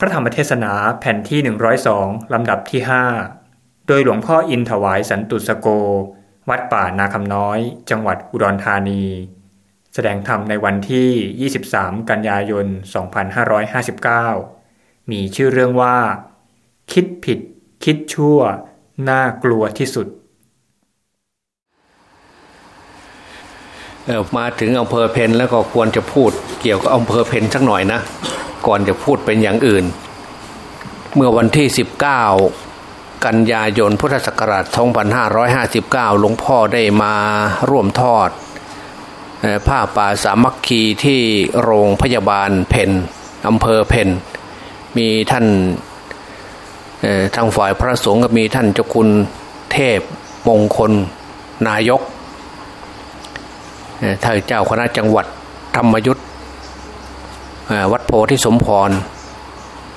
พระธรรมเทศนาแผ่นที่ 102 ลำดับที่ 5 โดยหลวงพ่ออินถวายสันตุสโก วัดป่านาคำน้อย จังหวัดอุดรธานี แสดงธรรมในวันที่ 23 กันยายน 2559 มีชื่อเรื่องว่า คิดผิด คิดชั่ว น่ากลัวที่สุดมาถึงอำเภอเพนแล้วก็ควรจะพูดเกี่ยวกับอำเภอเพนสักหน่อยนะ ก่อนจะพูดเป็นอย่างอื่น เมื่อวันที่ 19 กันยายนพุทธศักราช 2559 หลวงพ่อได้มาร่วมทอดผ้าป่าสามัคคีที่โรงพยาบาลเพนอำเภอเพนมีท่านทางฝ่ายพระสงฆ์ก็มีท่านเจ้าคุณเทพมงคลนายกท่านเจ้าคณะจังหวัดธรรมยุทธ วัดโพธิสมพร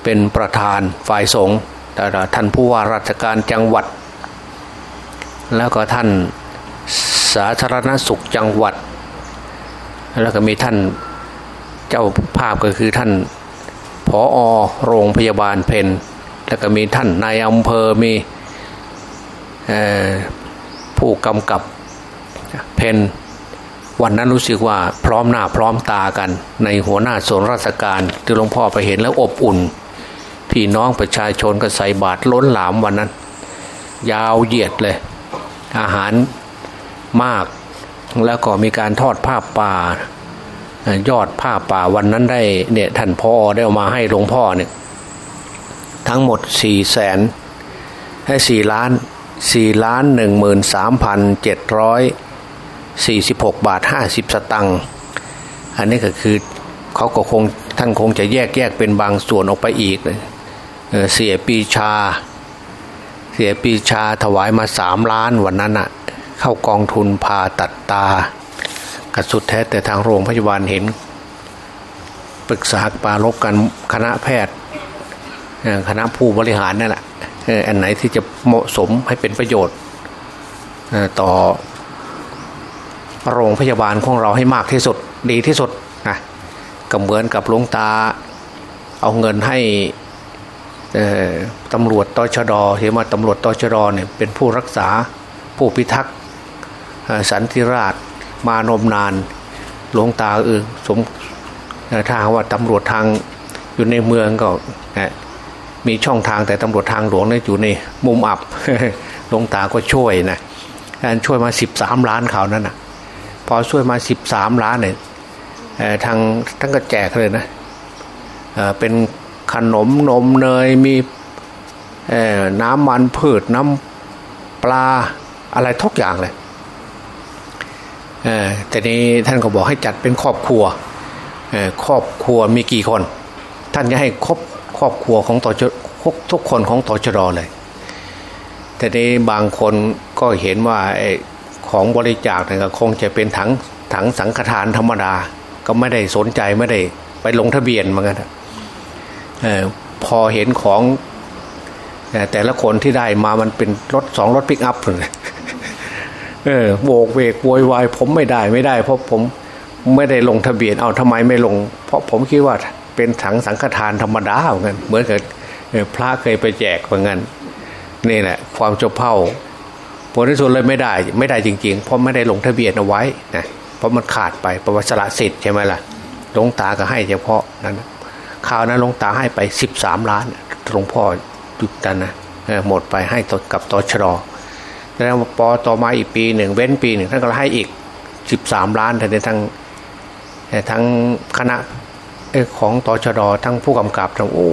เป็นประธานฝ่ายสงฆ์แต่ท่านผู้ว่าราชการจังหวัด แล้วก็ท่านสาธารณสุขจังหวัด แล้วก็มีท่านเจ้าภาพก็คือท่านผออโรงพยาบาลเพนแล้วก็มีท่านนายอำเภอมีผู้กำกับเพน วันนั้นรู้สึกว่าพร้อมหน้าพร้อมตากัน ในหัวหน้าส่วนราชการที่หลวงพ่อไปเห็นแล้วอบอุ่น พี่น้องประชาชนก็ใส่บาตรล้นหลามวันนั้น ยาวเหยียดเลย อาหารมากแล้วก็มีการทอดผ้าป่ายอดผ้าป่าวันนั้นได้เนี่ยท่านพ่อได้เอามาให้หลวงพ่อเนี่ยทั้งหมดสี่แสนให้สี่ล้านสี่ล้านหนึ่งหมื่นสามพันเจ็ดร้อย 46 บาท 50 สตังค์อันนี้ก็คือเขาก็คงท่านคงจะแยกแยกเป็นบางส่วนออกไปอีกเสียปีชา เสียปีชาถวายมาสามล้านวันนั้นอะเข้ากองทุนพาตัดตากระสุดแท้แต่ทางโรงพยาบาลเห็นปรึกษาปาลบกันคณะแพทย์คณะผู้บริหารนั่นแหละอันไหนที่จะเหมาะสมให้เป็นประโยชน์ต่อ โรงพยาบาลของเราให้มากที่สุดดีที่สุดนะก็เหมือนกับหลวงตาเอาเงินให้ตำรวจตชดเห็นว่าตำรวจตชดเนี่ยเป็นผู้รักษาผู้พิทักษ์สันติราชมานมนานหลวงตาเออสมทางว่าตำรวจทางอยู่ในเมืองก็มีช่องทางแต่ตำรวจทางหลวงเนี่ยอยู่ในมุมอับหลวงตาก็ช่วยนะการช่วยมาสิบสามล้านเขานั่นนะ อช่วยมาสิบสามล้านเนี่ยทางทั้งก็แจกเลยนะเป็นขนมนมเนยมีน้ำมันพืชน้ำปลาอะไรทุกอย่างเลยแต่นี้ท่านก็บอกให้จัดเป็นครอบครัวครอบครัวมีกี่คน ท่านจะให้ครบครอบครัวของต่อทุกคนของต่อจรอเลยแต่นี้บางคนก็เห็นว่า ของบริจาคเนี่ยคงจะเป็นถังถังสังฆทานธรรมดา ก็ไม่ได้สนใจไม่ได้ไปลงทะเบียนเหมือนกันอพอเห็นของแต่ละคนที่ได้มามันเป็นรถสองรถปิกอัพเลยเออโบกเวกโวยวายผมไม่ได้ไม่ได้ เพราะผมไม่ได้ลงทะเบียนเอาทำไมไม่ลง เพราะผมคิดว่าเป็นถังสังฆทานธรรมดาเหมือนกันเหมือนกับพระเคยไปแจกเหมือนกันนี่แหละความเจ้าเผ่า ผลที่สุดเลยไม่ได้ไม่ได้จริงๆ เพราะไม่ได้ลงทะเบียนเอาไว้นะเพราะมันขาดไปประวัติศาสิทธิ์ใช่ไหมล่ะหลวงตาก็ให้เฉพาะนั้นข่าวนั้นหลวงตาให้ไปสิบสามล้านหลวงพ่อจุดกันนะหมดไปให้ตกับตชรแล้วปอต่อมาอีกปีหนึ่งเว้นปีหนึ่งท่านก็ให้อีกสิบสามล้านแต่ในทั้งทั้งคณะของตชรทั้งผู้กำกับทั้งโอ้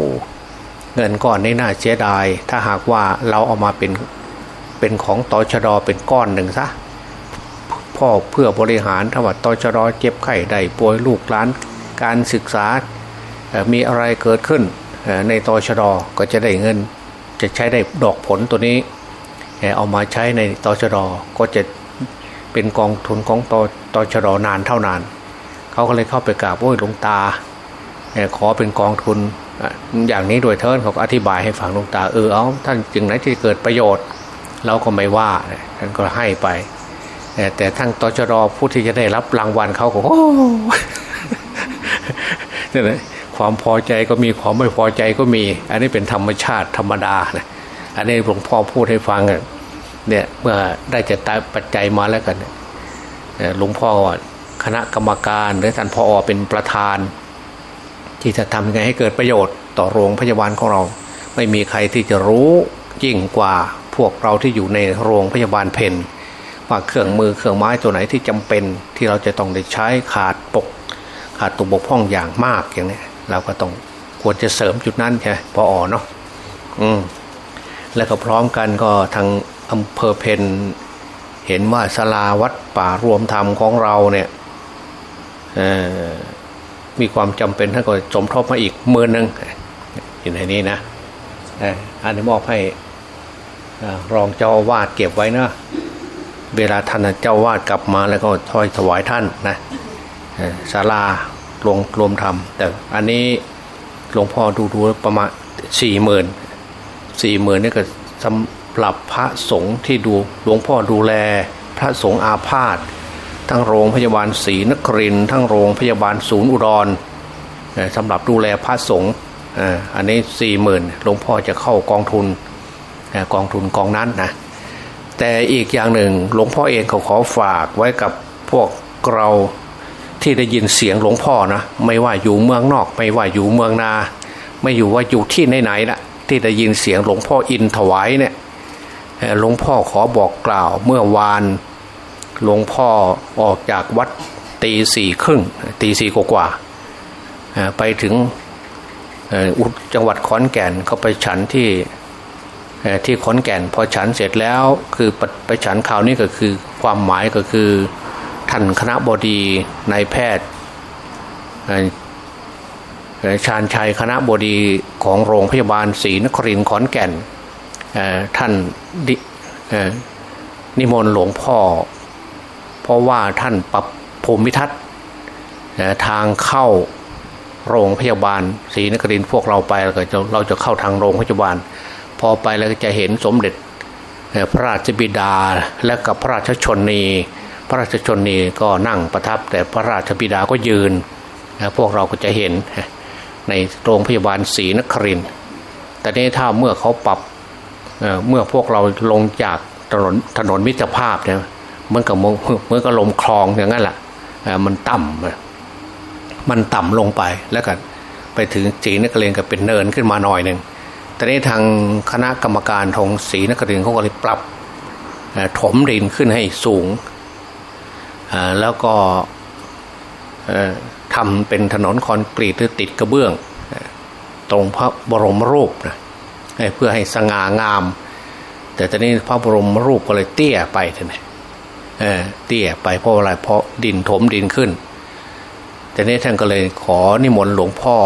เงินก้อนนี้น่าเสียดาย ถ้าหากว่าเราเอามาเป็น เป็นของตชดเป็นก้อนหนึ่งซะพ่อเพื่อบริหารถ้าว่าตชดเจ็บไข้ได้ป่วยลูกหลานการศึกษามีอะไรเกิดขึ้นในตชดก็จะได้เงิน จะใช้ได้ดอกผลตัวนี้ เอามาใช้ในตชดก็จะเป็นกองทุนของตตชดนานเท่านาน เขาก็เลยเข้าไปกราบโอ้ยหลวงตาขอเป็นกองทุนอย่างนี้โดยเทินเขาก็อธิบายให้ฟังหลวงตาเออเอาท่านจึงไหนที่เกิดประโยชน์ เราก็ไม่ว่าท่านก็ให้ไป แต่ทั้งตชดผู้ที่จะได้รับรางวัลเขาก็โอ้คความพอใจก็มีความไม่พอใจก็มี อันนี้เป็นธรรมชาติธรรมดานะอันนี้หลวงพ่อพูดให้ฟังเนี่ยเมื่อได้จะตายปัจจัยมาแล้วกันหลวงพ่อคณะกรรมการหรือท่านพออเป็นประธาน ที่จะทำยังไงให้เกิดประโยชน์ต่อโรงพยาบาลของเรา ไม่มีใครที่จะรู้ยิ่งกว่า พวกเราที่อยู่ในโรงพยาบาลเพนว่าเครื่องมือเครื่องไม้ตัวไหนที่จำเป็นที่เราจะต้องได้ใช้ขาดปก ขาดตัวบกพร่องอย่างมากอย่างนี้เราก็ต้องควรจะเสริมจุดนั้นใช่พออเนาะอืมแล้วก็พร้อมกันก็ทางอำเภอเพนเห็นว่าสลาวัดป่ารวมธรรมของเราเนี่ยมีความจำเป็นท่านก็สมทบมาอีกหมื่นหนึ่งเห็นในนี้นะอันนี้มอบให้ รองเจ้าวาดเก็บไว้นะเวลาท่านเจ้าวาดกลับมาแล้วก็ทอยถวายท่านนะศาลาลงรวมธรรมแต่อันนี้หลวงพ่อดูดูประมาณสี่หมื่นสี่หมื่นนี่ก็สำหรับพระสงฆ์ที่ดูหลวงพ่อดูแลพระสงฆ์อาพาธทั้งโรงพยาบาลศรีนครินทั้งโรงพยาบาลศูนย์อุดรสำหรับดูแลพระสงฆ์อันนี้สี่หมื่นหลวงพ่อจะเข้ากองทุน กองทุนกองนั้นนะแต่อีกอย่างหนึ่งหลวงพ่อเองเขาขอฝากไว้กับพวกเราที่ได้ยินเสียงหลวงพ่อนะไม่ว่าอยู่เมืองนอก ไม่ว่าอยู่เมืองนา ไม่อยู่ว่าอยู่ที่ไหนๆละที่ได้ยินเสียงหลวงพ่ออินถวายเนี่ยหลวงพ่อขอบอกกล่าวเมื่อวานหลวงพ่อออกจากวัดตีสี่ครึ่งตีสี่กว่าไปถึงจังหวัดขอนแก่นเขาไปฉันที่ ที่ขอนแก่นพอฉันเสร็จแล้วคือไปฉันข่าวนี้ก็คือความหมายก็คือท่านคณะบดีนายแพทย์ชาญชัยคณะบดีของโรงพยาบาลศรีนครินทร์ขอนแก่นท่านนิมนต์หลวงพ่อ เพราะว่าท่านปรับภูมิทัศน์ทางเข้าโรงพยาบาลศรีนครินทร์พวกเราไปเราจะเราจะเข้าทางโรงพยาบาล พอไปแล้วจะเห็นสมเด็จพระราชบิดาและกับพระราชชนนีพระราชชนนีก็นั่งประทับ แต่พระราชบิดาก็ยืนพวกเราก็จะเห็นในโรงพยาบาลศรีนครินแต่นี้ถ้าเมื่อเขาปรับเมื่อพวกเราลงจากถนนถนนมิตรภาพเนี่ยมือนกับเมือนกับลมคลองอย่างนั้นแหละมันต่ำมันต่ำลงไปแล้วกันไปถึงสีนครินก็เป็นเนินขึ้นมาหน่อยหนึ่ง แต่นี้ทางคณะกรรมการทงศรีนครินเขาก็เลยปรับถมดินขึ้นให้สูง แล้วก็ทำเป็นถนนคอนกรีตหรือติดกระเบื้อง ตรงพระบรมรูปนะเพื่อให้สง่างาม แต่ตอนนี้พระบรมรูปก็เลยเตี้ยไปท่านเตี้ยไปเพราะอะไรเพราะดินถมดินขึ้นแต่นี้ท่านก็เลยขอนิมนต์หลวงพ่อ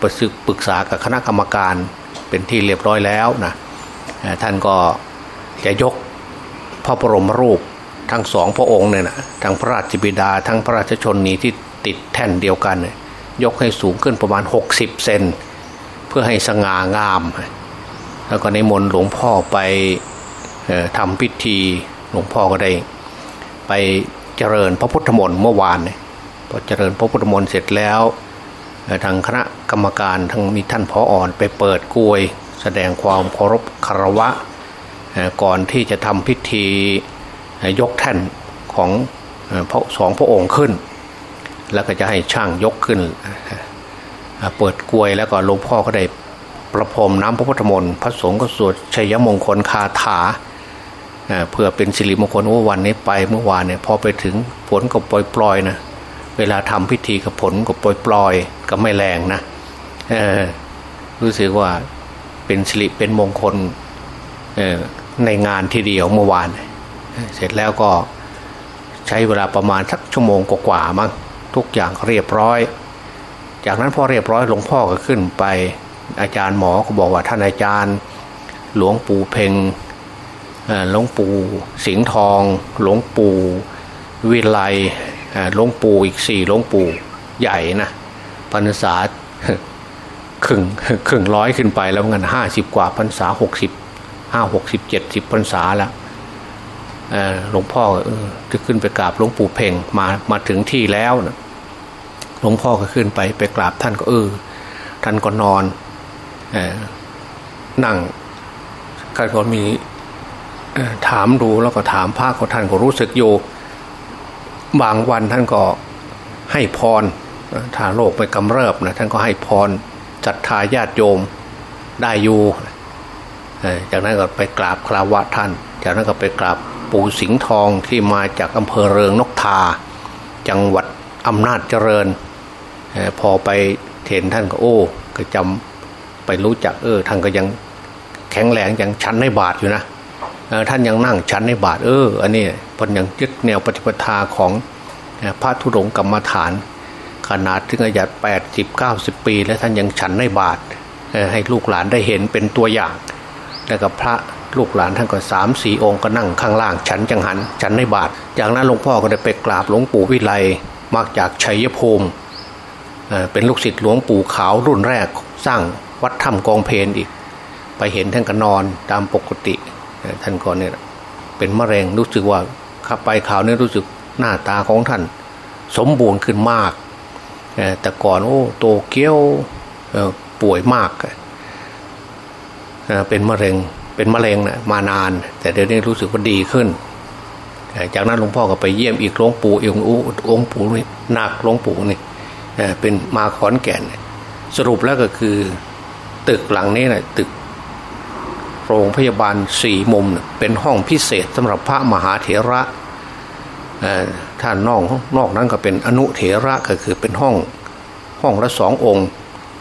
ประสึกปรึกษากับคณะกรรมการเป็นที่เรียบร้อยแล้วนะท่านก็จะยกพระบรมรูปทั้งสองพระองค์เนี่ยนะทั้งพระราชบิดา ทั้งพระราชชนนีที่ติดแท่นเดียวกันยกให้สูงขึ้นประมาณ 60 เซนเพื่อให้สง่างาม แล้วก็ในมนหลวงพ่อไปทำพิธีหลวงพ่อก็ได้ ไปเจริญพระพุทธมนต์เมื่อวานพอเจริญพระพุทธมนต์เสร็จแล้ว ทางคณะกรรมการทั้งมีท่านพออ่อนไปเปิดกลวย แสดงความเคารพคารวะ ก่อนที่จะทำพิธียกแท่นของพระสองพระองค์ขึ้น แล้วก็จะให้ช่างยกขึ้น เปิดกลวยแล้วก็หลวงพ่อก็ได้ประพรมน้ำพระพุทธมนต์พระสงฆ์ก็สวดชัยมงคลคาถาเพื่อเป็นสิริมงคลว่าวันนี้ไปเมื่อวานเนี่ยพอไปถึงฝนก็ปล่อยปล่อยนะ เวลาทำพิธีกับผลก็ปล่อยปล่อยก็ไม่แรงนะรู้สึกว่าเป็นสิริเป็นมงคลในงานทีเดียวเมื่อวาน เสร็จแล้วก็ใช้เวลาประมาณสักชั่วโมงกว่าๆมั้งทุกอย่างเรียบร้อย จากนั้นพอเรียบร้อยหลวงพ่อก็ขึ้นไป อาจารย์หมอก็บอกว่าท่านอาจารย์ หลวงปู่เพ่งหลวงปู่สิงห์ทอง หลวงปู่วิไล หลวงปู่อีกสี่หลวงปู่ใหญ่นะพรรษาครึ่งครึ่งร้อยขึ้นไปแล้วเงินห้าสิบกว่าพรรษาหกสิบห้าหกสิบเจ็ดสิบพรรษาแล้วหลวงพ่อจะขึ้นไปกราบหลวงปู่เพ่งมามาถึงที่แล้วนะหลวงพ่อก็ขึ้นไปไปกราบท่านก็เออท่านก็นอนอนั่งก็มีถามดูแล้วก็ถามพระก็ท่านก็รู้สึกอยู่ บางวันท่านก็ให้พรถ้าโรคไปกำเริบนะท่านก็ให้พรจัดทาญาติโยมได้อยู่จากนั้นก็ไปกราบคราวะท่าน จากนั้นก็ไปกราบปู่สิงห์ทองที่มาจากอำเภอเริงนกทา จังหวัดอำนาจเจริญ พอไปเห็นท่านก็โอ้ก็จำไปรู้จักเออท่านก็ยังแข็งแรงยังชั้นในบาทอยู่นะท่านยังนั่งชั้นในบาทเออ อันนี้ เป็นยังยึดแนวปฏิปทาของพระธุดงกรรมฐาน ขนาดถึงอายุแปดสิบเก้าสิบปี แล้วท่านยังฉันในบาทให้ลูกหลานได้เห็นเป็นตัวอย่าง แล้วก็พระลูกหลานท่านก็สามสี่องค์ก็นั่งข้างล่าง ฉันจังหัน ฉันในบาท จากนั้นหลวงพ่อก็ได้ไปกราบหลวงปู่วิไลมาจากชัยภูมิเป็นลูกศิษย์หลวงปู่ขาวรุ่นแรกสร้างวัดถ้ำกองเพนอีก ไปเห็นท่านก็นอนตามปกติท่านก็เนี่ยเป็นมะเร็งรู้สึกว่า ขับไปข่าวนี้รู้สึกหน้าตาของท่าน สมบูรณ์ขึ้นมากแต่ก่อนโอ้โตเกี้ยวป่วยมากเป็นมะเร็งเป็นมะเร็งนะมานาน แต่เดี๋ยวนี้รู้สึกว่าดีขึ้น จากนั้นหลวงพ่อก็ไปเยี่ยมอีกหลวงปู่อีกองค์ปู่นี่หนักหลวงปู่นี่เป็นมาขอนแก่น สรุปแล้วก็คือ ตึกหลังนี้นะตึก โรงพยาบาลสี่มุม เป็นห้องพิเศษสำหรับพระมหาเถระท่านนอกนอกนั้นก็เป็นอนุเถระก็คือเป็นห้องห้องละสององค์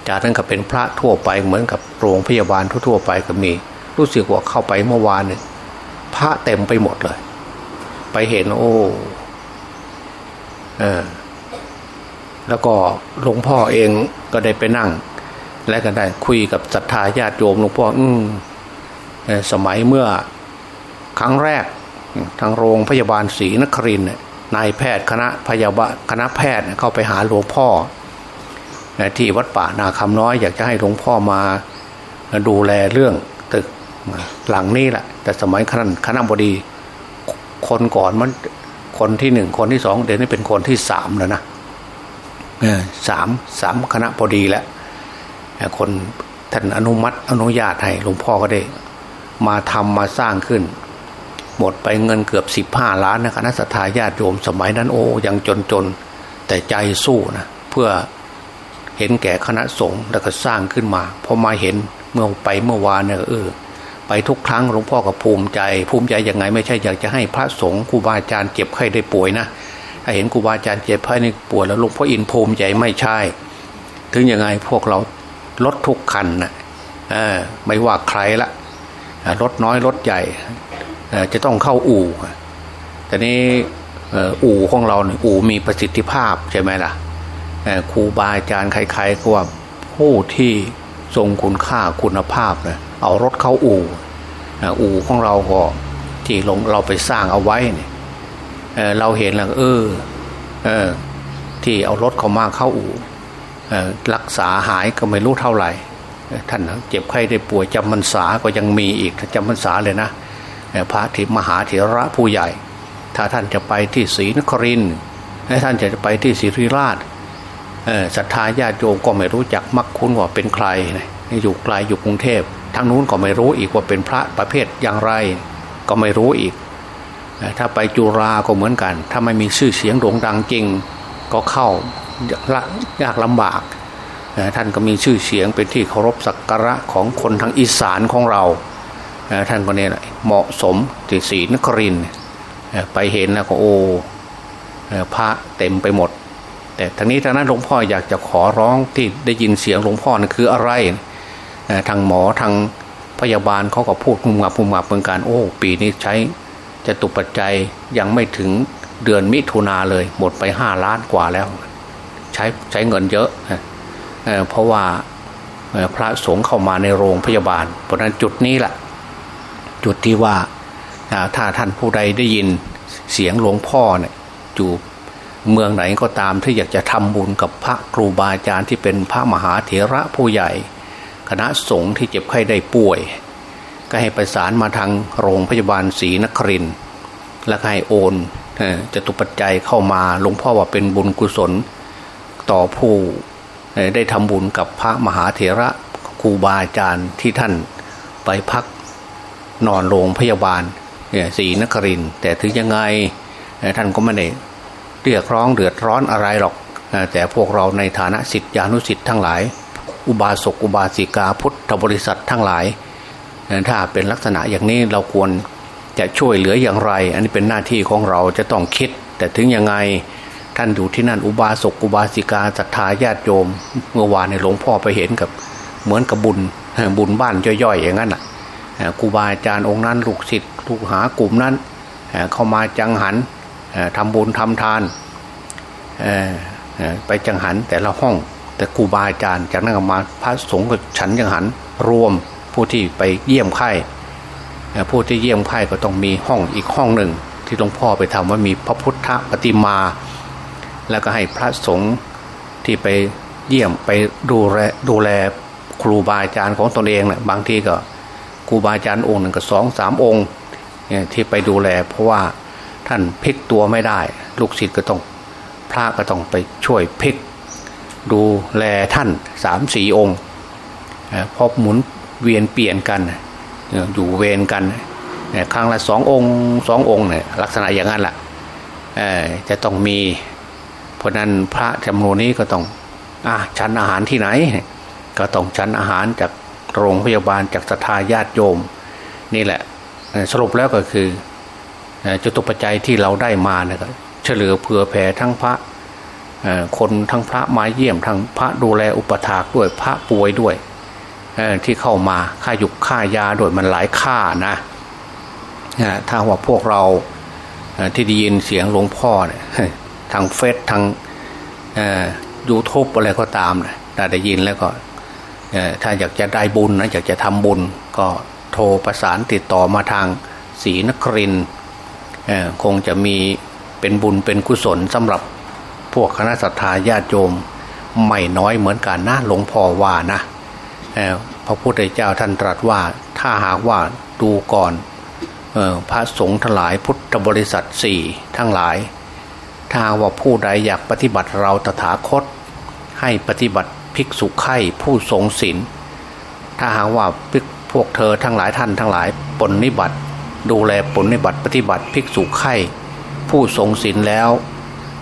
จากนั้นก็เป็นพระทั่วไปเหมือนกับโรงพยาบาลทั่วๆไปก็มี รู้สึกว่าเข้าไปเมื่อวานเนี่ยพระเต็มไปหมดเลย ไปเห็นโอ้เออแล้วก็หลวงพ่อเองก็ได้ไปนั่ง และก็ได้คุยกับศรัทธาญาติโยมหลวงพ่อ อืม สมัยเมื่อครั้งแรกทางโรงพยาบาลศรีนครินนายแพทย์คณะพยาบาลคณะแพทย์เข้าไปหาหลวงพ่อ ที่วัดป่านาคำน้อยอยากจะให้หลวงพ่อมาดูแลเรื่องตึกหลังนี้แหละ แต่สมัยคณะคณะบดีคนก่อนมันคนที่หนึ่งคนที่สองเดี๋ยวนี้เป็นคนที่สามแล้วนะสามสามคณะบดีแล้วคนท่านอนุมัติอนุญาตให้หลวงพ่อก็ได้ มาทำมาสร้างขึ้น หมดไปเงินเกือบสิบห้าล้านนะคณะสัตยาญาติโยมสมัยนั้นโอ้ยังจนจนแต่ใจสู้นะเพื่อเห็นแก่คณะสงฆ์แล้วก็สร้างขึ้นมาพอมาเห็นเมื่อไปเมื่อวานเนี่ยเออไปทุกครั้งหลวงพ่อก็ภูมิใจ ภูมิใจยังไงไม่ใช่อยากจะให้พระสงฆ์ครูบาอาจารย์เจ็บไข้ได้ป่วยนะถ้าเห็นครูบาอาจารย์เจ็บไข้ในป่วยแล้วหลวงพ่ออินภูมิใจไม่ใช่ ถึงยังไงพวกเรารถทุกคันนะไม่ว่าใครละ รถน้อยรถใหญ่จะต้องเข้าอู่แต่นี้อู่ของเราเนี่ยอู่มีประสิทธิภาพใช่ไหมล่ะครูบาอาจารย์ใครๆก็ว่าผู้ที่ทรงคุณค่าคุณภาพเนะเอารถเข้าอู่อู่ของเราก็ที่ลงเราไปสร้างเอาไว้เนี่ยเราเห็นแล้วเออเออที่เอารถเข้ามาเข้าอู่รักษาหายก็ไม่รู้เท่าไหร่ ท่านเจ็บไข้ได้ป่วยจำพรรษาก็ยังมีอีกจำพรรษาเลยนะพระถิมหาเถระผู้ใหญ่ ถ้าท่านจะไปที่ศรีนครินทร์ท่านจะไปที่ศรีริราชศรัทธาญาติโยมก็ไม่รู้จักมักคุ้นว่าเป็นใครอยู่ไกลอยู่กรุงเทพทางนู้นก็ไม่รู้อีกว่าเป็นพระประเภทอย่างไร ก็ไม่รู้อีก ถ้าไปจุราก็เหมือนกัน ถ้าไม่มีชื่อเสียงโด่งดังจริง ก็เข้ายากลำบาก ท่านก็มีชื่อเสียงเป็นที่เคารพสักการะของคนทางอีสานของเรา ท่านก็เนี่ยเหมาะสมที่ศรีนครินไปเห็นแล้วก็โอ้พระเต็มไปหมด แต่ทางนี้ทางนั้นหลวงพ่ออยากจะขอร้องที่ได้ยินเสียงหลวงพ่อนั่นคืออะไรทางหมอทางพยาบาลเขาก็พูดมุมงับมุมงับเหมือนกันโอ้ ปีนี้ใช้จะตุปัจจัยยังไม่ถึงเดือนมิถุนาเลย หมดไปห้าล้านกว่าแล้ว ใช้ใช้เงินเยอะ เพราะว่าพระสงฆ์เข้ามาในโรงพยาบาล เพราะนั้นจุดนี้แหละจุดที่ว่าถ้าท่านผู้ใดได้ยินเสียงหลวงพ่อเนี่ยอยู่เมืองไหนก็ตามที่อยากจะทำบุญกับพระครูบาอาจารย์ที่เป็นพระมหาเถระผู้ใหญ่ คณะสงฆ์ที่เจ็บไข้ได้ป่วย ก็ให้ประสานมาทางโรงพยาบาลศรีนครินแล้วให้โอนจะตุปัจจัยเข้ามาหลวงพ่อว่าเป็นบุญกุศล ต่อผู้ ได้ทำบุญกับพระมหาเถระครูบาอาจารย์ที่ท่านไปพักนอนโรงพยาบาลศรีนครินแต่ถึงยังไงท่านก็ไม่ได้เรียกร้องเดือดร้อนอะไรหรอก แต่พวกเราในฐานะสิทธิานุสิทธิ์ทั้งหลาย อุบาสกอุบาสิกาพุทธบริษัททั้งหลาย ถ้าเป็นลักษณะอย่างนี้เราควรจะช่วยเหลืออย่างไร อันนี้เป็นหน้าที่ของเราจะต้องคิด แต่ถึงยังไง ท่านอยู่ที่นั่นอุบาสกอุบาสิกาศรัทธาญาติโยม เมื่อวานในหลวงพ่อไปเห็นกับ เหมือนกับบุญบุญบ้านย่อยๆอย่างนั้นอะครูบาอาจารย์องค์นั้นลูกศิษย์ลูกหากลุ่มนั้นเข้ามาจังหันทำบุญทำทานไปจังหันแต่ละห้อง แต่ครูบาอาจารย์จากนั้นมาพระสงฆ์กับฉันจังหันรวมผู้ที่ไปเยี่ยมไข้ผู้ที่เยี่ยมไข้ก็ต้องมีห้องอีกห้องหนึ่ง ที่หลวงพ่อไปทำว่ามีพระพุทธปฏิมา แล้วก็ให้พระสงฆ์ที่ไปเยี่ยมไปดูแลดูแลครูบาอาจารย์ของตนเองนะบางทีก็ครูบาอาจารย์องค์หนึ่งก็สองสามองค์ที่ไปดูแล เพราะว่าท่านพลิกตัวไม่ได้ ลูกศิษย์ก็ต้องพระก็ต้องไปช่วยพลิก ดูแลท่านสามสี่องค์พอหมุนเวียนเปลี่ยนกันอยู่เวรกันครั้งละสององค์สององค์เนี่ยลักษณะอย่างนั้นแหละจะต้องมี ราะนั้นพระจำนวนนี้ก็ต้องอะชั้นอาหารที่ไหน ก็ต้องชั้นอาหารจากโรงพยาบาลจากสถาญาติโยม นี่แหละ สรุปแล้วก็คือจตุปัจจัยที่เราได้มาเนี่ยเฉลือเผื่อแผ่ทั้งพระคนทั้งพระมาเยี่ยมทั้งพระดูแลอุปถากด้วยพระป่วยด้วยที่เข้ามาค่ายุกค่ายาด้วยมันหลายค่านะถ้าว่าพวกเราที่ได้ยินเสียงหลวงพ่อเนี่ย ทางเฟซทางยูทูบอะไรก็ตามนะได้ยินแล้วก็ถ้าอยากจะได้บุญนะอยากจะทำบุญ ก็โทรประสานติดต่อมาทางศรีนครินคงจะมีเป็นบุญเป็นกุศลสำหรับพวกคณะสัตยาญาติโยมไม่น้อยเหมือนกันนะหลวงพ่อว่านะพระพุทธเจ้าท่านตรัสว่าถ้าหากว่าดูก่อนพระสงฆ์ทั้งหลายพุทธบริษัทสี่ทั้งหลาย ถ้าว่าผู้ใดอยากปฏิบัติเราตถาคต ให้ปฏิบัติภิกษุไข่ผู้ทรงศีลถ้าหากว่าพวกเธอทั้งหลายท่านทั้งหลายปนนิบัติ ดูแลปนนิบัติปฏิบัติภิกษุไข่ผู้ทรงศีลแล้ว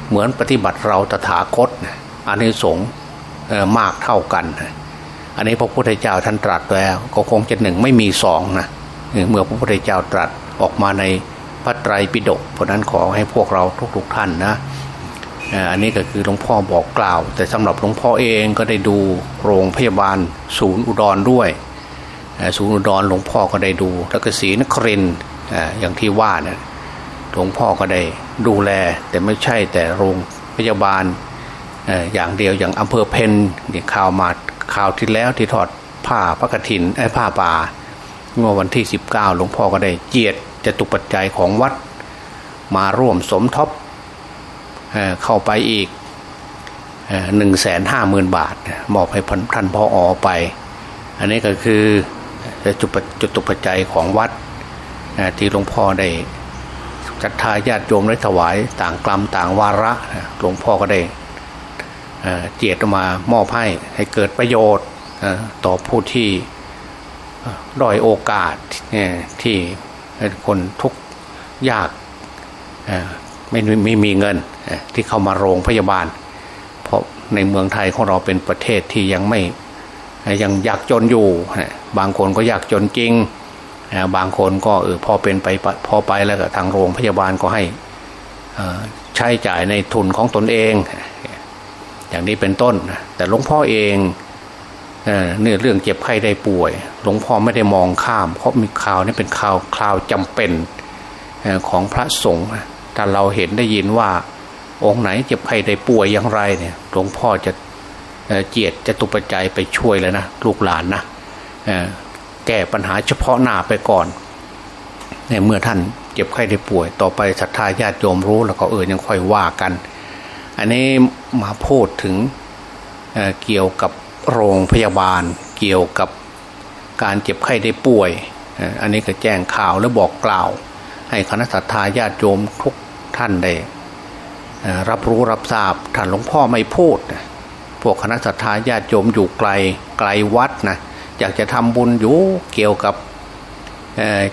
เหมือนปฏิบัติเราตถาคตอันนี้สงมากเท่ากันอันนี้พระพุทธเจ้าท่านตรัสแล้วก็คงจะหนึ่งไม่มีสองนะเมื่อพระพุทธเจ้าตรัสออกมาใน พระไตรปิฎกเพราะนั้นขอให้พวกเราทุกๆท่านนะอันนี้ก็คือหลวงพ่อบอกกล่าว แต่สำหรับหลวงพ่อเองก็ได้ดูโรงพยาบาลศูนย์อุดรด้วยศูนย์อุดรหลวงพ่อก็ได้ดู แล้วก็ศรีนครินอย่างที่ว่าเนี่ยหลวงพ่อก็ได้ดูแล แต่ไม่ใช่แต่โรงพยาบาลอย่างเดียวอย่างอำเภอเพนเนี่ยข่าวมาข่าวที่แล้วที่ทอดผ้าพระกฐินไอ้ผ้าป่าเมื่อวันที่ 19 หลวงพ่อก็ได้เจียด จะตุปัจจัยของวัด มาร่วมสมทบเข้าไปอีกหนึ่งแสนห้าหมื่นบาท มอบให้ท่านพ่ออไป อันนี้ก็คือจุดจุดตุปัจจัยของวัดที่หลวงพ่อได้จัดทายาติโยมได้ถวายต่างกลัมต่างวาระหลวงพ่อก็ได้เจียดมามอบให้ให้เกิดประโยชน์ต่อผู้ที่ด้อยโอกาสที่ คนทุกยากไม่ไม่มีเงินที่เข้ามาโรงพยาบาล เพราะในเมืองไทยของเราเป็นประเทศที่ยังไม่ยังยากจนอยู่ บางคนก็ยากจนจริง บางคนก็เออพอเป็นไปพอไปแล้วก็ทางโรงพยาบาลก็ให้ใช้จ่ายในทุนของตนเอง อย่างนี้เป็นต้น แต่หลวงพ่อเอง เนื้อเรื่องเจ็บไข้ได้ป่วย หลวงพ่อไม่ได้มองข้าม เพราะมีข่าวนี่เป็นข่าวคราวจำเป็นของพระสงฆ์แต่เราเห็นได้ยินว่า องค์ไหนเจ็บไข้ได้ป่วยอย่างไรเนี่ยหลวงพ่อจะเจียดจะตุปัจจัยไปช่วยเลยนะลูกหลานนะแก้ปัญหาเฉพาะหน้าไปก่อนเนี่ยเมื่อท่านเจ็บไข้ได้ป่วย ต่อไปศรัทธาญาติโยมรู้แล้วก็เออยังค่อยว่ากัน อันนี้มาพูดถึงเเกี่ยวกับ โรงพยาบาลเกี่ยวกับการเจ็บไข้ได้ป่วย อันนี้ก็แจ้งข่าวและบอกกล่าว ให้คณะสัตยาญาติโยมทุกท่านได้รับรู้รับทราบท่านหลวงพ่อไม่พูด พวกคณะสัตยาญาติโยมอยู่ไกลไกลวัดนะอยากจะทำบุญอยู่เกี่ยวกับ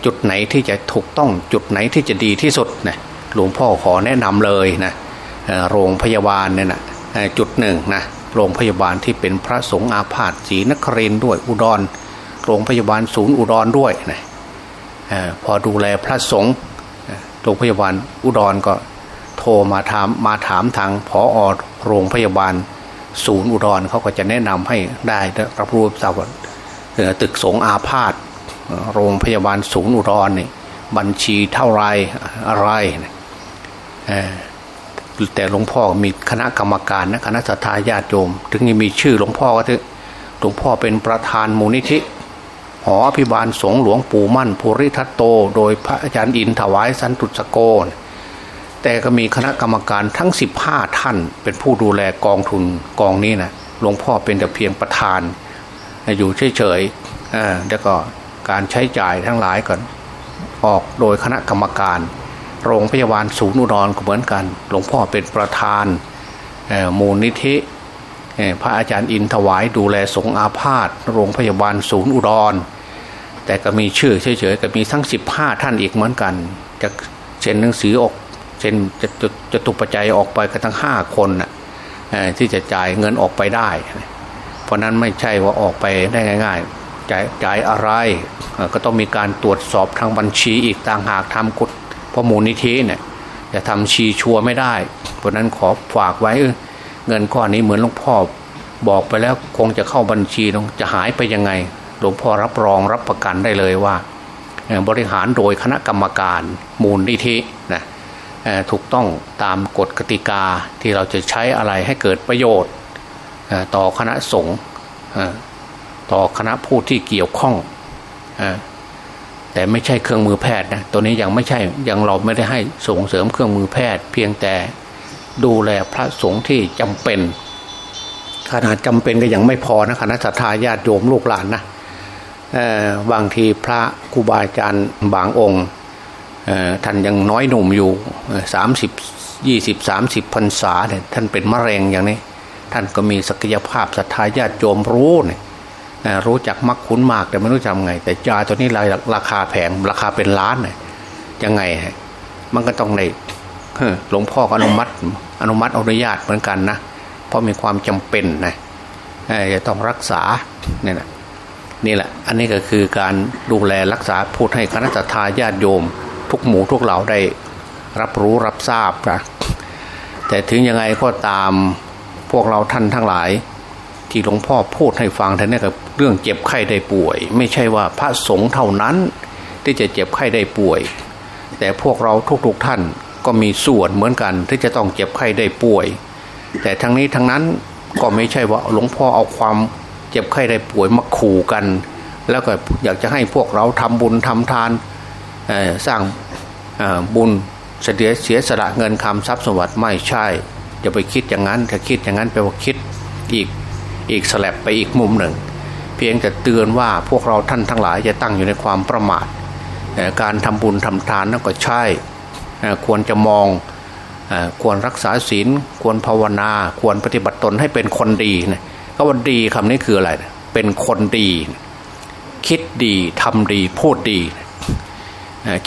จุดไหนที่จะถูกต้องจุดไหนที่จะดีที่สุดนะหลวงพ่อขอแนะนำเลยนะโรงพยาบาลเนี่ยนะจุดหนึ่งนะ โรงพยาบาลที่เป็นพระสงฆ์อาพาธศรีนครินด้วยอุดร โรงพยาบาลศูนย์อุดรด้วยนะพอดูแลพระสงฆ์โรงพยาบาลอุดรก็โทรมาถามมาถามทางผออโรงพยาบาลศูนย์อุดรเขาก็จะแนะนำให้ได้รับรู้ทราบว่าตึกสงอาพาธโรงพยาบาลศูนย์อุดรนี่บัญชีเท่าไรอะไร แต่หลวงพ่อมีคณะกรรมการนะคณะสัตยาติโยม ถึงมีชื่อหลวงพ่อก็ถึงหลวงพ่อเป็นประธานมูลนิธิหอพิบาลสงหลวงปู่มั่นภูริทัตโต โดยพระอาจารย์อินถวายสันตุสโกนแต่ก็มีคณะกรรมการทั้ง 15 ท่าน เป็นผู้ดูแลกองทุนกองนี้นะหลวงพ่อเป็นแต่เพียงประธาน อยู่เฉยๆแล้วก็การใช้จ่ายทั้งหลายก่อนออกโดยคณะกรรมการ โรงพยาบาลศูนย์อุดรก็เหมือนกัน หลวงพ่อเป็นประธานมูลนิธิพระอาจารย์อินถวายดูแลสงอาพาธโรงพยาบาลศูนย์อุดร แต่ก็มีชื่อเฉยๆก็มีทั้ง 15 ท่านอีกเหมือนกันจะเซ็นหนังสือออกเซ็นจะจะจะตุปัจจัยออกไปกันทั้ง 5 คนนะที่จะจ่ายเงินออกไปได้ เพราะนั้นไม่ใช่ว่าออกไปได้ง่าย ๆจ่ายจ่ายอะไรก็ต้องมีการตรวจสอบทางบัญชีอีกต่างหากทำกฎ พมูลนิธิเนี่ยจะทำชีชัวไม่ได้ เพราะนั้นขอฝากไว้เงินก้อนนี้เหมือนหลวงพ่อบอกไปแล้วคงจะเข้าบัญชีงจะหายไปยังไง หลวงพ่อรับรองรับประกันได้เลยว่า บริหารโดยคณะกรรมการมูลนิธินะถูกต้องตามกฎกติกาที่เราจะใช้อะไรให้เกิดประโยชน์ ต่อคณะสงฆ์ต่อคณะผู้ที่เกี่ยวข้อง แต่ไม่ใช่เครื่องมือแพทย์นะตัวนี้ยังไม่ใช่ยังเราไม่ได้ให้ส่งเสริมเครื่องมือแพทย์ เพียงแต่ดูแลพระสงฆ์ที่จำเป็นขนาดจำเป็นก็ยังไม่พอนะคณะสัตยาญาติโยมลูกหลานนะบางทีพระครูบาอาจารย์บางองค์ท่านยังน้อยหนุ่มอยู่สามสิบยี่สิบสามสิบพรรษาเนี่ยท่านเป็นมะเร็งอย่างนี้ ท่านก็มีศักยภาพศรัทธาญาติโยมรู้เนี่ย รู้จักมักคุ้นมากแต่ไม่รู้จำไง แต่ยาตัวนี้ราคาแพงราคาเป็นล้านเนี่ยยังไงมันก็ต้องในหลวงพ่ออนุมัติ อนุมัติอนุญาตเหมือนกันนะเพราะมีความจำเป็นนะจะต้องรักษาเนี่ยนะนี่แหละ อันนี้ก็คือการดูแลรักษาพูดให้คณะทาญาติโยม ทุกหมู่ทุกเหล่าได้รับรู้รับทราบนะแต่ถึงยังไงก็ตามพวกเราท่านทั้งหลาย ที่หลวงพ่อพูดให้ฟังท่านนี่กับ เรื่องเจ็บไข้ได้ป่วย ไม่ใช่ว่าพระสงฆ์เท่านั้น ที่จะเจ็บไข้ได้ป่วย แต่พวกเราทุกๆท่านก็มีส่วนเหมือนกันที่จะต้องเจ็บไข้ได้ป่วย แต่ทั้งนี้ทั้งนั้นก็ไม่ใช่ว่าหลวงพ่อเอาความเจ็บไข้ได้ป่วยมาขู่กัน แล้วก็อยากจะให้พวกเราทำบุญทำทานสร้างบุญเสียเสียสละเงินคำทรัพย์สมบัติไม่ใช่จะไปคิดอย่างนั้นถ้าคิดอย่างนั้นแปลว่าคิดอีกอีกสลับไปอีกมุมหนึ่ง พียงแต่เตือนว่าพวกเราท่านทั้งหลายจะตั้งอยู่ในความประมาทการทำบุญทำทานนั่นก็ใช่ควรจะมองควรรักษาศีลควรภาวนา ควรปฏิบัติตนให้เป็นคนดีนะก็ว่าดีคำนี้คืออะไรเป็นคนดี คิดดีทำดีพูดดี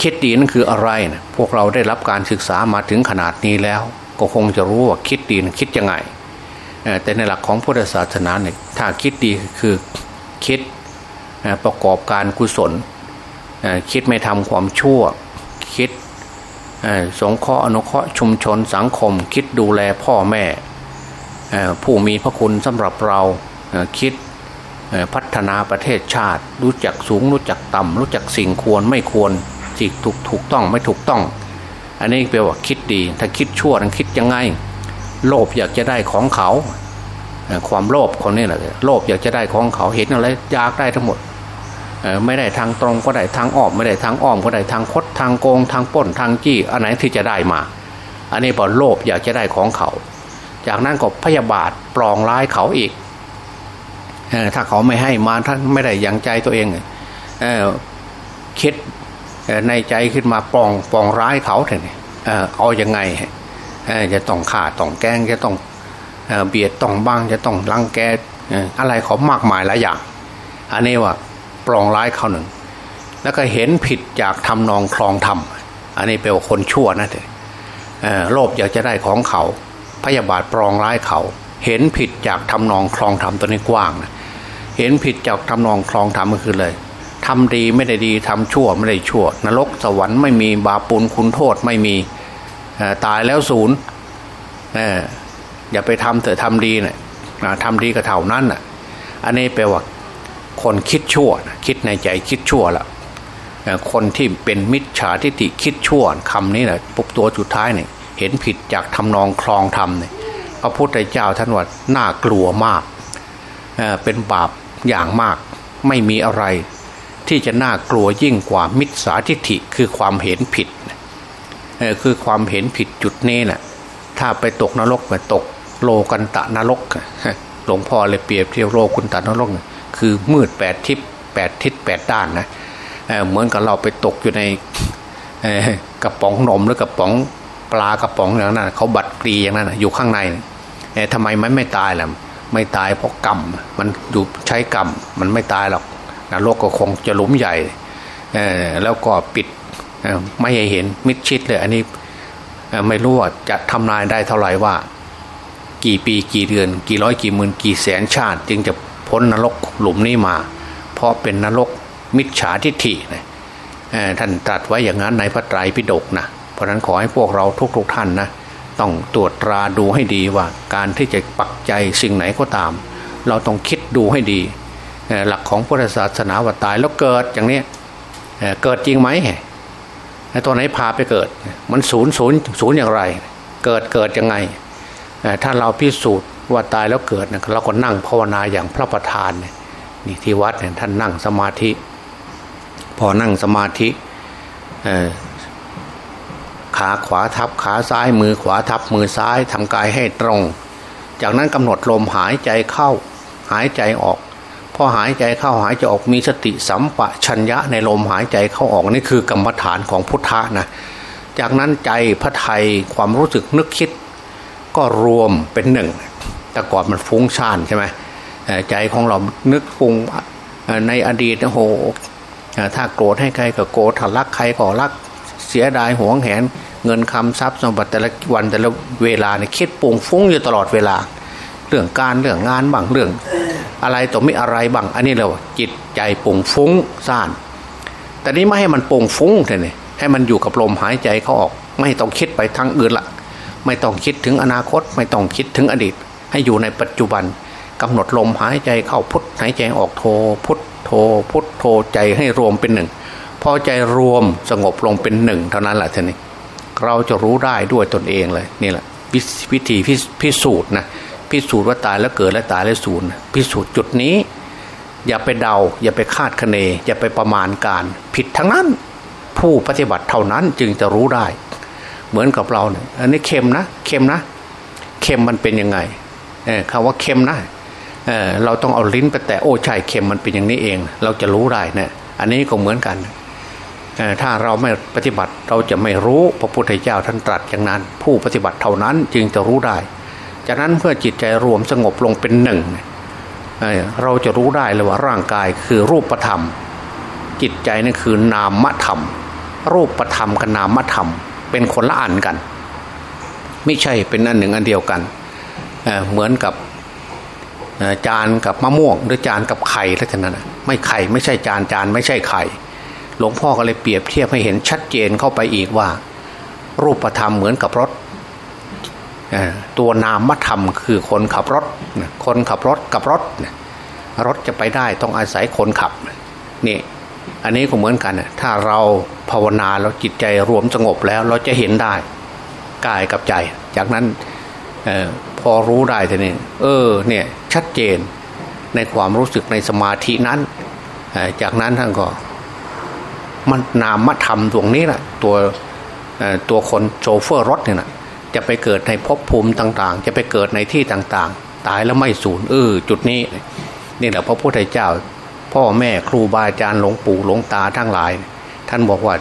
คิดดีนั่นคืออะไรนะพวกเราได้รับการศึกษามาถึงขนาดนี้แล้ว ก็คงจะรู้ว่าคิดดีคิดยังไงแต่ในหลักของพุทธศาสนาเนี่ยถ้าคิดดีคือ คิดประกอบการกุศล คิดไม่ทำความชั่ว คิดสงเคราะห์อนุเคราะห์ชุมชนสังคม คิดดูแลพ่อแม่ ผู้มีพระคุณสำหรับเราคิดพัฒนาประเทศชาติ รู้จักสูงรู้จักต่ำรู้จักสิ่งควรไม่ควรสิ่งถูกถูกต้องไม่ถูกต้อง อันนี้แปลว่าคิดดี ถ้าคิดชั่วนั้นคิดยังไง โลภอยากจะได้ของเขา ความโลภคนนี้แหละโลภอยากจะได้ของเขาเห็นอะไรอยากได้ทั้งหมดไม่ได้ทางตรงก็ได้ทางอ้อมไม่ได้ทางอ้อมก็ได้ทางคดทางโกงทางป้นทางจี้อันไหนที่จะได้มา อันนี้บอโลภอยากจะได้ของเขา จากนั้นก็พยาบาทปลองร้ายเขาอีกถ้าเขาไม่ให้มาท่านไม่ได้ยังใจตัวเองเอคิดในใจขึ้นมาปองปองร้ายเขาเถอะเอาอยัางไงจะต้องฆ่าต้องแกงจะต้อง เบียดต้องบ้างจะต้องรังแกอะไรเขามากมายหลายอย่าง อันนี้ว่าปรองร้ายเขาหนึ่ง แล้วก็เห็นผิดจากทำนองคลองธรรมอันนี้แปลว่าคนชั่วนะเถอะโลภอยากจะได้ของเขา พยาบาทปรองร้ายเขา เห็นผิดจากทำนองคลองธรรมตัวนี้กว้างนะเห็นผิดจากทำนองคลองธรรมก็คือเลยทำดีไม่ได้ดีทำชั่วไม่ได้ชั่ว นรกสวรรค์ไม่มีบาปุลคุณโทษไม่มีตายแล้วศูนย์ อย่าไปทำเถอะทำดีเนะ่ยทำดีก็เท่านั้นอะอันนี้แปลว่าคนคิดชั่วคิดในใจคิดชั่วละคนที่เป็นมิจฉาทิฏฐิคิดชั่วคำนี้แหละปุ๊บตัวสุดท้ายเนี่ยเห็นผิดจากทำนองคลองธรรมเนี่ยพระพุทธเจ้าท่านว่าน่ากลัวมากเป็นบาปอย่างมาก ไม่มีอะไร ที่จะน่ากลัวยิ่งกว่ามิจฉาทิฏฐิคือความเห็นผิดคือความเห็นผิดจุดนี้นะ่ะถ้าไปตกนรกไปตก โลกันตะนรกหลวงพ่อเลยเปรียบเทียบโลกุนตะนรก คือมืดแปดทิศแปดทิศแปดด้านนะเหมือนกับเราไปตกอยู่ในกระป๋องนมหรือกระป๋องปลากระป๋องอย่างนั้นเขาบัดกรีอย่างนั้นอยู่ข้างในทำไมมันไม่ตายล่ะไม่ตายเพราะกรรมมันอยู่ใช้กรรมมันไม่ตายหรอกนรกก็คงจะหลุมใหญ่แล้วก็ปิดไม่ให้เห็นมิดชิดเลย อันนี้ไม่รู้ว่าจะทำนายได้เท่าไหร่ว่า กี่ปีกี่เดือน กี่ร้อยกี่หมื่นกี่แสนชาติ จึงจะพ้นนรกหลุมนี้มา เพราะเป็นนรกมิจฉาทิฏฐินะท่านตรัสไว้อย่างนั้นในพระไตรปิฎกนะเพราะนั้นขอให้พวกเราทุกๆทท่านนะต้องตรวจตราดูให้ดีว่า การที่จะปักใจสิ่งไหนก็ตาม เราต้องคิดดูให้ดี หลักของพุทธศาสนาว่าตายแล้วเกิดอย่างนี้เกิดจริงไหมตัวไหนพาไปเกิด มันศูนย์ศูนย์ศูนย์อย่างไร เกิดเกิดยังไง ถ้าเราพิสูจน์ว่าตายแล้วเกิดเราก็นั่งภาวนาอย่างพระประธานนี่ที่วัดเนี่ยท่านนั่งสมาธิ พอนั่งสมาธิขาขวาทับขาซ้ายมือขวาทับมือซ้ายทำกายให้ตรง จากนั้นกำหนดลมหายใจเข้าหายใจออกพอหายใจเข้าหายใจออกมีสติสัมปะชัญญะในลมหายใจเข้าออกนี่คือกรรมฐานของพุทธะนะจากนั้นใจพระไทยความรู้สึกนึกคิด ก็รวมเป็นหนึ่ง แต่ก่อนมันฟุ้งซ่านใช่ไหมใจของเรานึกฟุ้งในอดีตโอ้โหถ้าโกรธให้ใครก็โกรธถ้ารักใครก็รักเสียดายหวงแหน เงินคำทรัพย์สมบัติแต่ละวันแต่ละเวลาเนี่ยคิดปุ่งฟุ้งอยู่ตลอดเวลา เรื่องการเรื่องงานบางเรื่อง อะไรต่อไม่อะไรบางอันนี้เราจิตใจปุ่งฟุ้งซ่านแต่นี้ไม่ให้มันปุ่งฟุ้งเลยให้มันอยู่กับลมหายใจเขาออก ไม่ต้องคิดไปทางอื่นละ ไม่ต้องคิดถึงอนาคต ไม่ต้องคิดถึงอดีต ให้อยู่ในปัจจุบันกำหนดลมหายใจเข้าพุทหายใจออกโทพุทโทพุทโทใจให้รวมเป็นหนึ่งพอใจรวมสงบลงเป็นหนึ่งเท่านั้นแหละท่านี้เราจะรู้ได้ด้วยตนเองเลยนี่แหละวิธีพิสูจน์นะพิสูจน์ว่าตายแล้วเกิดและตายแล้วสูญพิสูจน์จุดนี้ อย่าไปเดา อย่าไปคาดคะเน อย่าไปประมาณการ ผิดทั้งนั้น ผู้ปฏิบัติเท่านั้นจึงจะรู้ได้ เหมือนกับเราเนี่ยอันนี้เค็มนะเค็มนะเค็มมันเป็นยังไงเคำว่าเค็มนะเเราต้องเอาลิ้นไปแต่โอ้ใช่เค็มมันเป็นอย่างนี้เอง เราจะรู้ได้เนะอันนี้ก็เหมือนกันถ้าเราไม่ปฏิบัติเราจะไม่รู้พระพุทธเจ้าท่านตรัสอย่างนั้น ผู้ปฏิบัติเท่านั้นจึงจะรู้ได้ จากนั้นเพื่อจิตใจรวมสงบลงเป็นหนึ่งเราจะรู้ได้เลยว่าร่างกายคือรูปธรรม จิตใจนั่นคือนามธรรม รูปธรรมกับนามธรรม เป็นคนละอันกัน ไม่ใช่เป็นอันหนึ่งอันเดียวกันเเหมือนกับจานกับมะม่วง หรือจานกับไข่แล้วนั้นไม่ไข่ไม่ใช่จานจานไม่ใช่ไข่ หลวงพ่อก็เลยเปรียบเทียบให้เห็นชัดเจนเข้าไปอีกว่า รูปธรรมเหมือนกับรถตัวนามธรรมคือคนขับรถ คนขับรถกับรถ รถจะไปได้ต้องอาศัยคนขับนี่ อันนี้ก็เหมือนกันถ้าเราภาวนาแล้วจิตใจรวมสงบแล้วเราจะเห็นได้กายกับใจ จากนั้นออพอรู้ได้ทีนี้เออเนี่ยชัดเจนในความรู้สึกในสมาธินั้น จากนั้นท่านก็มันนามธรรมดวงนี้แหละตัวตัวคนโชเฟอร์รถเนี่ยนะจะไปเกิดในภพภูมิต่างๆ จะไปเกิดในที่ต่างๆ ตายแล้วไม่สูญเออจุดนี้ นี่แหละพระพุทธเจ้า พ่อแม่ครูบาอาจารย์หลวงปู่หลวงตาทั้งหลาย ท่านบอกว่า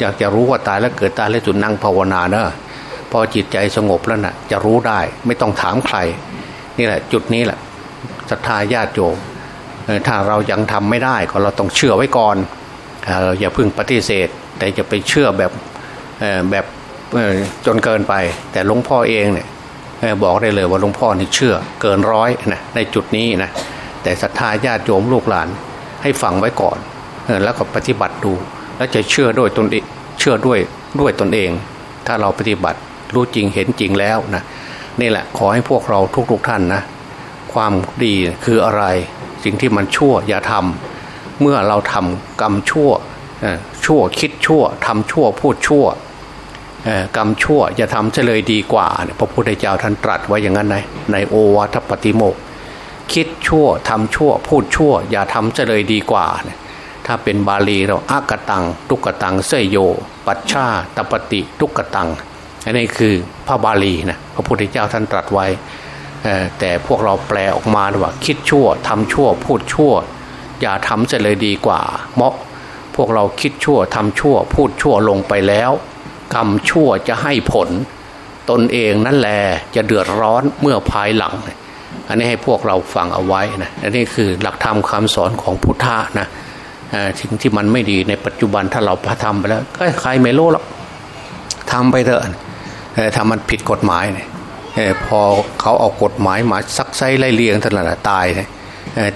อยากจะรู้ว่าตายแล้วเกิดตายแล้วจุดนั่งภาวนาเนอะพอจิตใจสงบแล้วนะ่ะ จะรู้ได้ไม่ต้องถามใคร นี่แหละ จุดนี้แหละศรัทธาญาติโยมถ้าเรายังทำไม่ได้ก็เราต้องเชื่อไว้ก่อนเราอย่าพึ่งปฏิเสธ แต่จะไปเชื่อแบบแบบจนเกินไป แต่หลวงพ่อเองเนี่ยบอกได้เลยว่าหลวงพ่อนี่เชื่อเกินร้อยนะในจุดนี้นะ แต่ศรัทธาญาติโยมลูกหลานให้ฟังไว้ก่อนแล้วก็ปฏิบัติดู แล้วจะเชื่อด้วยตนเองเชื่อด้วยด้วยตนเอง ถ้าเราปฏิบัติรู้จริงเห็นจริงแล้วนะนี่แหละขอให้พวกเราทุกๆทท่านนะความดีคืออะไร สิ่งที่มันชั่วอย่าทำเมื่อเราทำกรรมชั่วชั่วคิดชั่วทำชั่วพูดชั่วกรรมชั่วอย่าทำเฉลยดีกว่า พระพุทธเจ้าท่านตรัสไว้อย่างนั้นในในโอวัตปฏิโมก คิดชั่วทำชั่ว พูดชั่ว อย่าทำเฉลยดีกว่า ถ้าเป็นบาลีเราอากตังตุกตังเสยโย ปัชชาตปฏิตุกตังอันนี้คือพระบาลีนะพระพุทธเจ้าท่านตรัสไว้ แต่พวกเราแปลออกมาว่า คิดชั่วทำชั่ว พูดชั่ว อย่าทำจะเลยดีกว่าเพราะพวกเราคิดชั่วทำชั่ว พูดชั่วลงไปแล้ว กรรมชั่วจะให้ผล ตนเองนั่นแหละจะเดือดร้อนเมื่อภายหลัง อันนี้ให้พวกเราฟังเอาไว้นะอันนี้คือหลักธรรมคาสอนของพุทธะนะสิ่งที่มันไม่ดีในปัจจุบันถ้าเราพะทำไปแล้วใครไม่รู้หรอกทำไปเถอะถ้ามันผิดกฎหมายเนี่ยพอเขาเอากฎหมายมาซักไซไล่เลียงท่านละตาย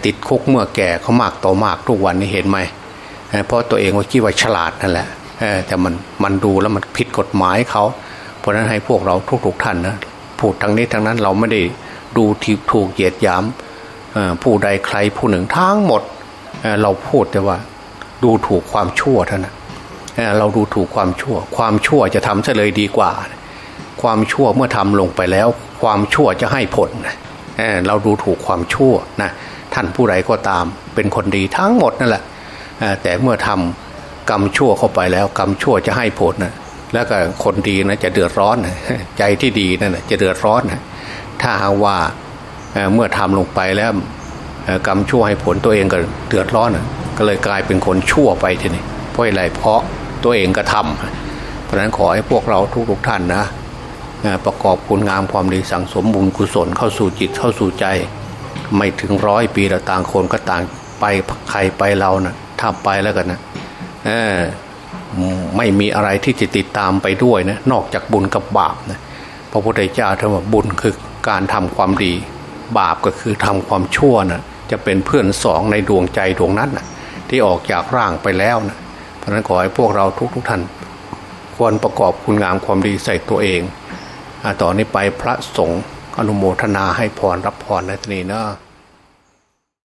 ติดคุกเมื่อแก่เขามากโตมากทุกวันนี้เห็นไหมเพราะตัวเองว่าคิดว่าฉลาดนั่นแหละแต่มันมันดูแล้วมันผิดกฎหมายเขา เพราะนั้นให้พวกเราทุกๆท่านนะพูดทางนี้ทางนั้นเราไม่ได้ ดูถูกเหยียดหยามผู้ใดใครผู้หนึ่งทั้งหมดเราพูดแต่ว่า ดูถูกความชั่วเท่านั้นเราดูถูกความชั่ว ความชั่วจะทำเฉลยดีกว่า ความชั่วเมื่อทำลงไปแล้ว ความชั่วจะให้ผลเราดูถูกความชั่วนะท่านผู้ใดก็ตามเป็นคนดีทั้งหมดนั่นแหละแต่เมื่อทำกรรมชั่วเข้าไปแล้ว กรรมชั่วจะให้ผลนะแล้วก็คนดีนะจะเดือดร้อน ใจที่ดีนั่นจะเดือดร้อน ถ้าหากว่าเมื่อทำลงไปแล้วกรรมชั่วให้ผลตัวเองก็เดือดร้อนก็เลยกลายเป็นคนชั่วไปทีนี้เพราะอะไรเพราะตัวเองก็ทำเพราะฉะนั้นขอให้พวกเราทุกๆท่านนะประกอบคุณงามความดีสั่งสมบุญกุศลเข้าสู่จิตเข้าสู่ใจ ไม่ถึงร้อยปีแล้วต่างคนก็ต่างไปใครไปเรานะ่ะถ้าไปแล้วกันนะไม่มีอะไรที่จะติดตามไปด้วยนะนอกจากบุญกับบาปนะพระพุทธเจ้าท่านว่าบุญคือ การทำความดี บาปก็คือทำความชั่วนะจะเป็นเพื่อนสองในดวงใจดวงนั้นนะที่ออกจากร่างไปแล้วนะเพราะนั้นขอให้พวกเราทุกๆทท่าน ควรประกอบคุณงามความดีใส่ตัวเองต่อนนี้ไปพระสงฆ์อนุโมทนาให้พรรับพรในที่นี้นะ